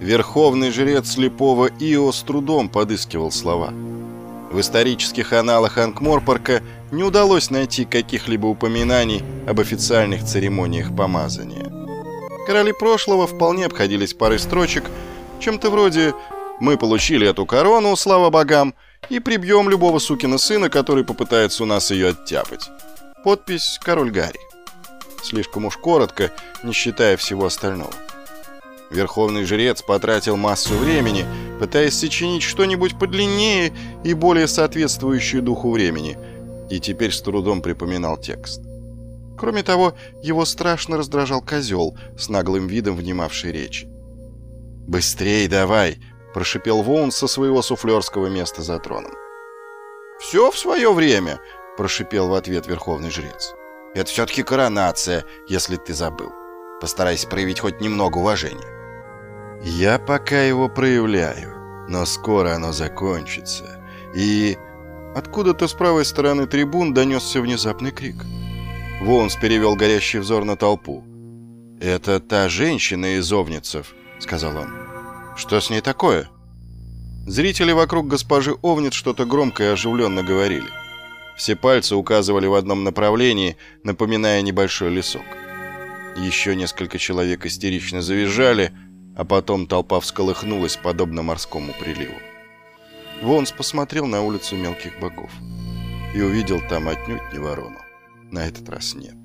Верховный жрец слепого Ио с трудом подыскивал слова. В исторических аналах Анкморпорка не удалось найти каких-либо упоминаний об официальных церемониях помазания. Короли прошлого вполне обходились парой строчек, чем-то вроде «Мы получили эту корону, слава богам, и прибьем любого сукина сына, который попытается у нас ее оттяпать». Подпись «Король Гарри». Слишком уж коротко, не считая всего остального. Верховный жрец потратил массу времени, пытаясь сочинить что-нибудь подлиннее и более соответствующее духу времени, и теперь с трудом припоминал текст. Кроме того, его страшно раздражал козел, с наглым видом внимавший речь. «Быстрей давай!» – прошипел Воун со своего суфлерского места за троном. «Все в свое время!» – прошипел в ответ верховный жрец. «Это все-таки коронация, если ты забыл. Постарайся проявить хоть немного уважения». «Я пока его проявляю, но скоро оно закончится. И...» Откуда-то с правой стороны трибун донесся внезапный крик. Воунс перевел горящий взор на толпу. «Это та женщина из Овницев», — сказал он. «Что с ней такое?» Зрители вокруг госпожи Овниц что-то громко и оживленно говорили. Все пальцы указывали в одном направлении, напоминая небольшой лесок. Еще несколько человек истерично завизжали — а потом толпа всколыхнулась, подобно морскому приливу. Вонс посмотрел на улицу мелких богов и увидел там отнюдь не ворону. На этот раз нет.